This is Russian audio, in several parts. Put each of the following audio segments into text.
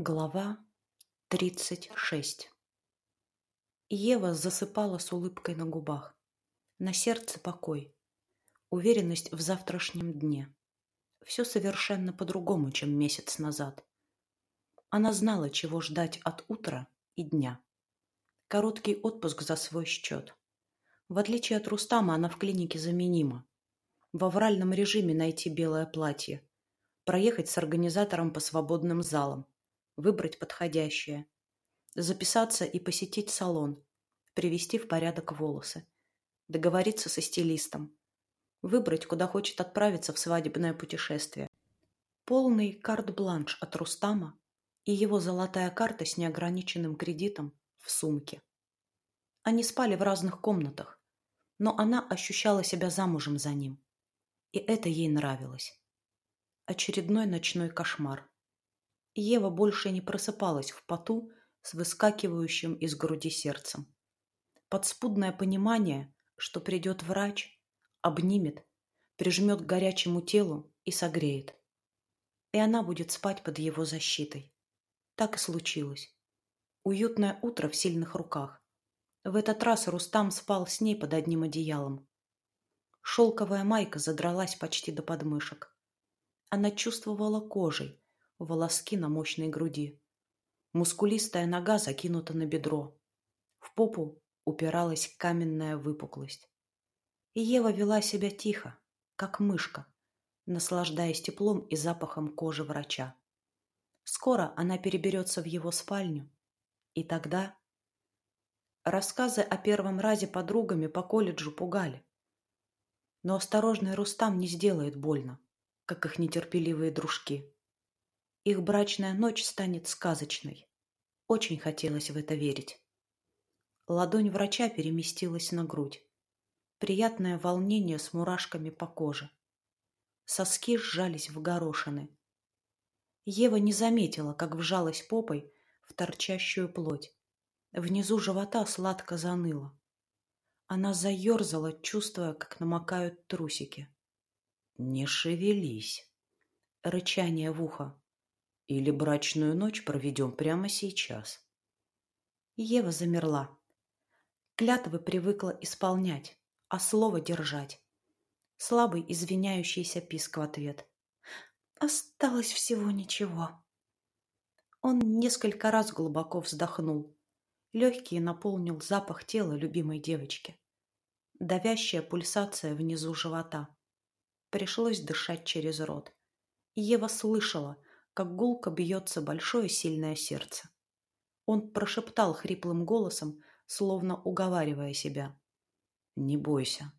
Глава тридцать шесть Ева засыпала с улыбкой на губах. На сердце покой. Уверенность в завтрашнем дне. Все совершенно по-другому, чем месяц назад. Она знала, чего ждать от утра и дня. Короткий отпуск за свой счет. В отличие от Рустама, она в клинике заменима. В авральном режиме найти белое платье. Проехать с организатором по свободным залам выбрать подходящее, записаться и посетить салон, привести в порядок волосы, договориться со стилистом, выбрать, куда хочет отправиться в свадебное путешествие. Полный карт-бланш от Рустама и его золотая карта с неограниченным кредитом в сумке. Они спали в разных комнатах, но она ощущала себя замужем за ним. И это ей нравилось. Очередной ночной кошмар. Ева больше не просыпалась в поту с выскакивающим из груди сердцем. Подспудное понимание, что придет врач, обнимет, прижмет к горячему телу и согреет. И она будет спать под его защитой. Так и случилось. Уютное утро в сильных руках. В этот раз Рустам спал с ней под одним одеялом. Шелковая майка задралась почти до подмышек. Она чувствовала кожей, волоски на мощной груди. Мускулистая нога закинута на бедро. В попу упиралась каменная выпуклость. И Ева вела себя тихо, как мышка, наслаждаясь теплом и запахом кожи врача. Скоро она переберется в его спальню, и тогда... Рассказы о первом разе подругами по колледжу пугали. Но осторожный Рустам не сделает больно, как их нетерпеливые дружки. Их брачная ночь станет сказочной. Очень хотелось в это верить. Ладонь врача переместилась на грудь. Приятное волнение с мурашками по коже. Соски сжались в горошины. Ева не заметила, как вжалась попой в торчащую плоть. Внизу живота сладко заныло. Она заерзала, чувствуя, как намокают трусики. «Не шевелись!» Рычание в ухо. Или брачную ночь проведем прямо сейчас. Ева замерла. Клятвы привыкла исполнять, а слово держать. Слабый извиняющийся писк в ответ. Осталось всего ничего. Он несколько раз глубоко вздохнул. Легкий наполнил запах тела любимой девочки. Давящая пульсация внизу живота. Пришлось дышать через рот. Ева слышала, как гулко бьется большое сильное сердце. Он прошептал хриплым голосом, словно уговаривая себя. «Не бойся».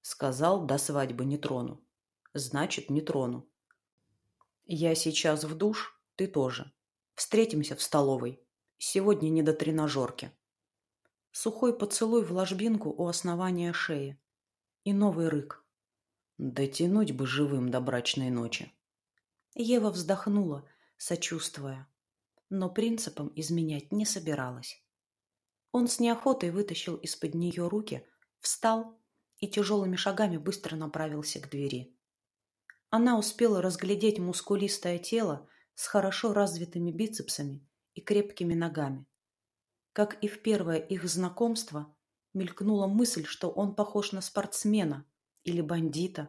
Сказал, до свадьбы не трону. Значит, не трону. Я сейчас в душ, ты тоже. Встретимся в столовой. Сегодня не до тренажерки. Сухой поцелуй в ложбинку у основания шеи. И новый рык. Дотянуть бы живым до брачной ночи. Ева вздохнула, сочувствуя, но принципом изменять не собиралась. Он с неохотой вытащил из-под нее руки, встал и тяжелыми шагами быстро направился к двери. Она успела разглядеть мускулистое тело с хорошо развитыми бицепсами и крепкими ногами. Как и в первое их знакомство, мелькнула мысль, что он похож на спортсмена или бандита,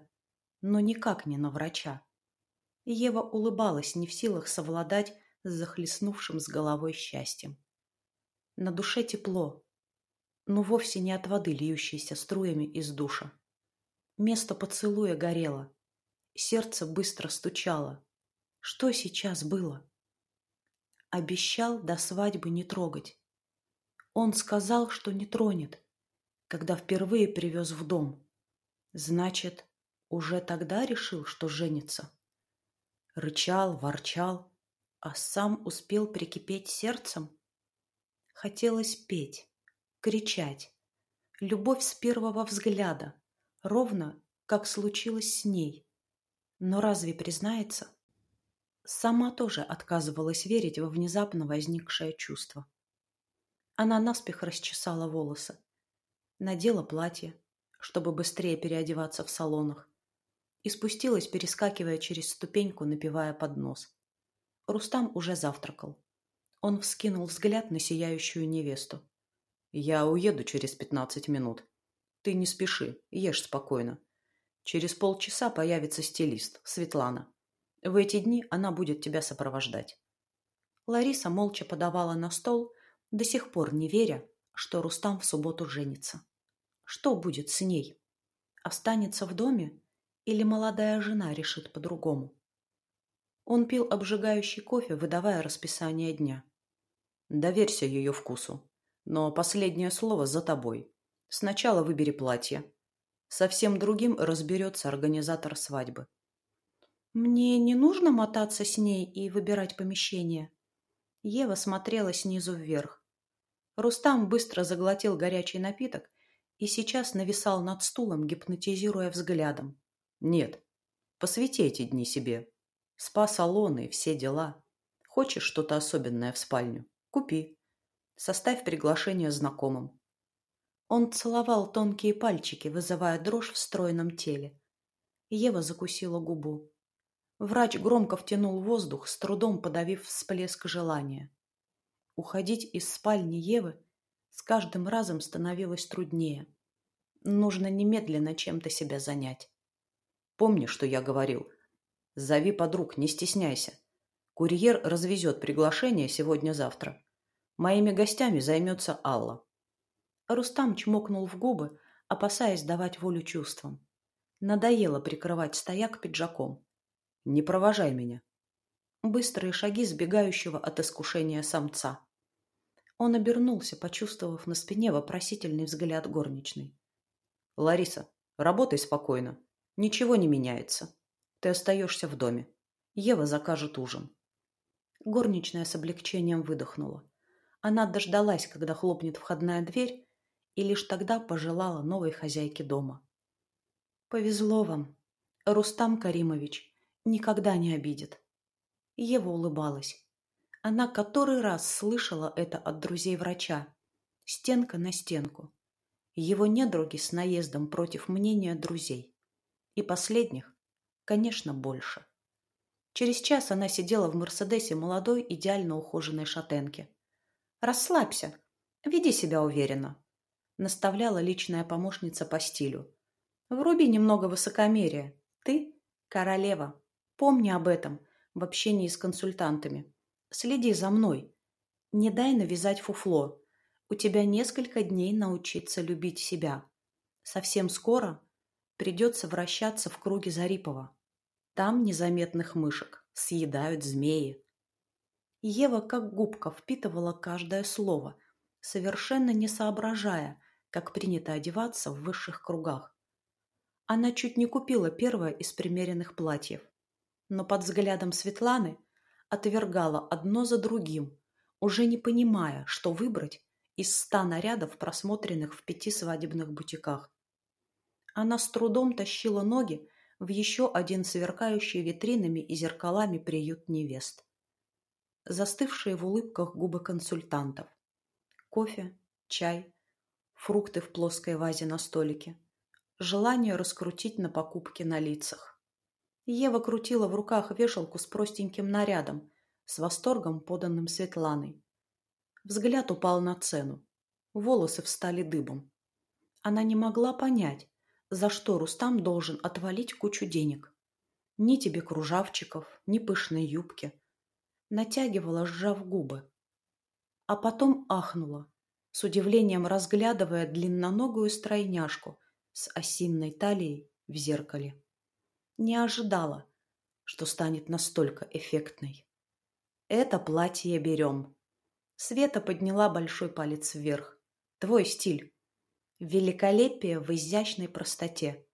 но никак не на врача. Ева улыбалась, не в силах совладать с захлестнувшим с головой счастьем. На душе тепло, но вовсе не от воды, льющейся струями из душа. Место поцелуя горело, сердце быстро стучало. Что сейчас было? Обещал до свадьбы не трогать. Он сказал, что не тронет, когда впервые привез в дом. Значит, уже тогда решил, что женится рычал, ворчал, а сам успел прикипеть сердцем. Хотелось петь, кричать. Любовь с первого взгляда, ровно как случилось с ней. Но разве признается? Сама тоже отказывалась верить во внезапно возникшее чувство. Она наспех расчесала волосы, надела платье, чтобы быстрее переодеваться в салонах, и спустилась, перескакивая через ступеньку, напивая под нос. Рустам уже завтракал. Он вскинул взгляд на сияющую невесту. «Я уеду через пятнадцать минут. Ты не спеши, ешь спокойно. Через полчаса появится стилист, Светлана. В эти дни она будет тебя сопровождать». Лариса молча подавала на стол, до сих пор не веря, что Рустам в субботу женится. Что будет с ней? Останется в доме или молодая жена решит по-другому? Он пил обжигающий кофе, выдавая расписание дня. Доверься ее вкусу. Но последнее слово за тобой. Сначала выбери платье. Совсем другим разберется организатор свадьбы. Мне не нужно мотаться с ней и выбирать помещение. Ева смотрела снизу вверх. Рустам быстро заглотил горячий напиток и сейчас нависал над стулом, гипнотизируя взглядом. Нет, посвяти эти дни себе. Спа-салоны, все дела. Хочешь что-то особенное в спальню? Купи. Составь приглашение знакомым. Он целовал тонкие пальчики, вызывая дрожь в стройном теле. Ева закусила губу. Врач громко втянул воздух, с трудом подавив всплеск желания. Уходить из спальни Евы с каждым разом становилось труднее. Нужно немедленно чем-то себя занять. Помни, что я говорил. Зови подруг, не стесняйся. Курьер развезет приглашение сегодня-завтра. Моими гостями займется Алла. Рустам чмокнул в губы, опасаясь давать волю чувствам. Надоело прикрывать стояк пиджаком. «Не провожай меня». Быстрые шаги сбегающего от искушения самца. Он обернулся, почувствовав на спине вопросительный взгляд горничной. «Лариса, работай спокойно. Ничего не меняется. Ты остаешься в доме. Ева закажет ужин». Горничная с облегчением выдохнула. Она дождалась, когда хлопнет входная дверь, и лишь тогда пожелала новой хозяйке дома. «Повезло вам. Рустам Каримович никогда не обидит». Ева улыбалась. Она который раз слышала это от друзей врача. Стенка на стенку. Его недруги с наездом против мнения друзей. И последних, конечно, больше. Через час она сидела в Мерседесе молодой, идеально ухоженной шатенке. Расслабься, веди себя уверенно, наставляла личная помощница по стилю. Вруби немного высокомерия. Ты – королева. Помни об этом в общении с консультантами. Следи за мной. Не дай навязать фуфло. У тебя несколько дней научиться любить себя. Совсем скоро придется вращаться в круге Зарипова. Там незаметных мышек съедают змеи. Ева как губка впитывала каждое слово, совершенно не соображая, как принято одеваться в высших кругах. Она чуть не купила первое из примеренных платьев, но под взглядом Светланы отвергала одно за другим, уже не понимая, что выбрать из ста нарядов, просмотренных в пяти свадебных бутиках. Она с трудом тащила ноги в еще один сверкающий витринами и зеркалами приют невест застывшие в улыбках губы консультантов. Кофе, чай, фрукты в плоской вазе на столике. Желание раскрутить на покупки на лицах. Ева крутила в руках вешалку с простеньким нарядом, с восторгом поданным Светланой. Взгляд упал на цену. Волосы встали дыбом. Она не могла понять, за что Рустам должен отвалить кучу денег. Ни тебе кружавчиков, ни пышной юбки – натягивала, сжав губы. А потом ахнула, с удивлением разглядывая длинноногую стройняшку с осинной талией в зеркале. Не ожидала, что станет настолько эффектной. «Это платье берем». Света подняла большой палец вверх. «Твой стиль. Великолепие в изящной простоте».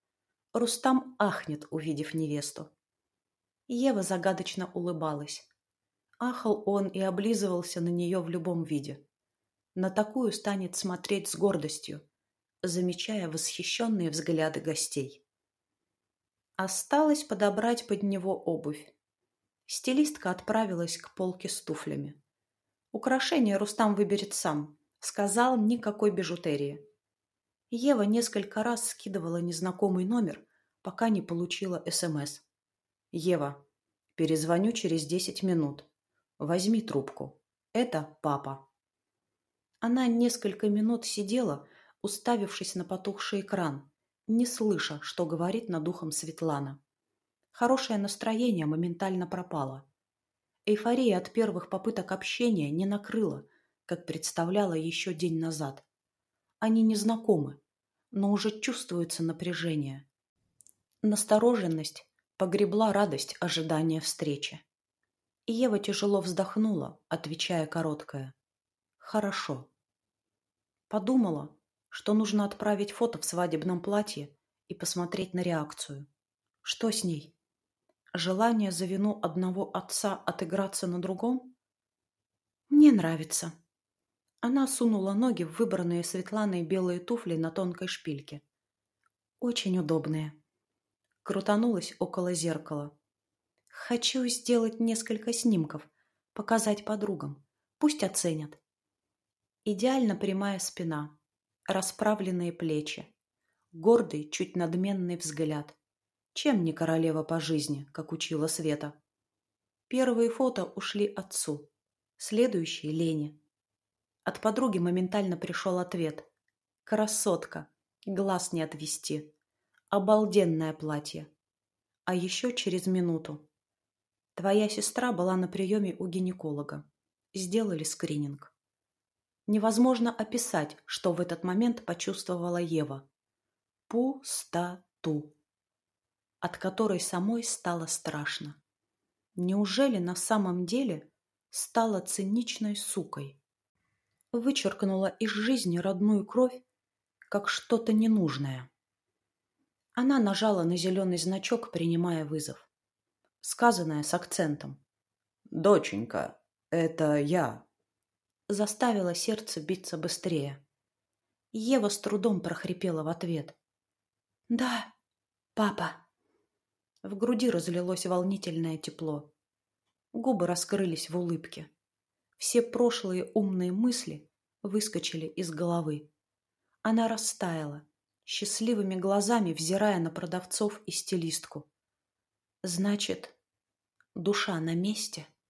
Рустам ахнет, увидев невесту. Ева загадочно улыбалась. Ахал он и облизывался на нее в любом виде. На такую станет смотреть с гордостью, замечая восхищенные взгляды гостей. Осталось подобрать под него обувь. Стилистка отправилась к полке с туфлями. Украшение Рустам выберет сам. Сказал, никакой бижутерии. Ева несколько раз скидывала незнакомый номер, пока не получила СМС. «Ева, перезвоню через десять минут. Возьми трубку. Это папа. Она несколько минут сидела, уставившись на потухший экран, не слыша, что говорит над ухом Светлана. Хорошее настроение моментально пропало. Эйфория от первых попыток общения не накрыла, как представляла еще день назад. Они не знакомы, но уже чувствуется напряжение. Настороженность погребла радость ожидания встречи. Ева тяжело вздохнула, отвечая короткое «Хорошо». Подумала, что нужно отправить фото в свадебном платье и посмотреть на реакцию. Что с ней? Желание за вину одного отца отыграться на другом? Мне нравится. Она сунула ноги в выбранные Светланой белые туфли на тонкой шпильке. Очень удобные. Крутанулась около зеркала. Хочу сделать несколько снимков, показать подругам. Пусть оценят. Идеально прямая спина, расправленные плечи, гордый, чуть надменный взгляд. Чем не королева по жизни, как учила Света? Первые фото ушли отцу, следующие — Лене. От подруги моментально пришел ответ. «Красотка! Глаз не отвести! Обалденное платье!» А еще через минуту. Твоя сестра была на приеме у гинеколога. Сделали скрининг. Невозможно описать, что в этот момент почувствовала Ева. Пустоту от которой самой стало страшно. Неужели на самом деле стала циничной сукой? Вычеркнула из жизни родную кровь, как что-то ненужное. Она нажала на зеленый значок, принимая вызов. Сказанное с акцентом. «Доченька, это я». Заставило сердце биться быстрее. Ева с трудом прохрипела в ответ. «Да, папа». В груди разлилось волнительное тепло. Губы раскрылись в улыбке. Все прошлые умные мысли выскочили из головы. Она растаяла, счастливыми глазами взирая на продавцов и стилистку. Значит, душа на месте?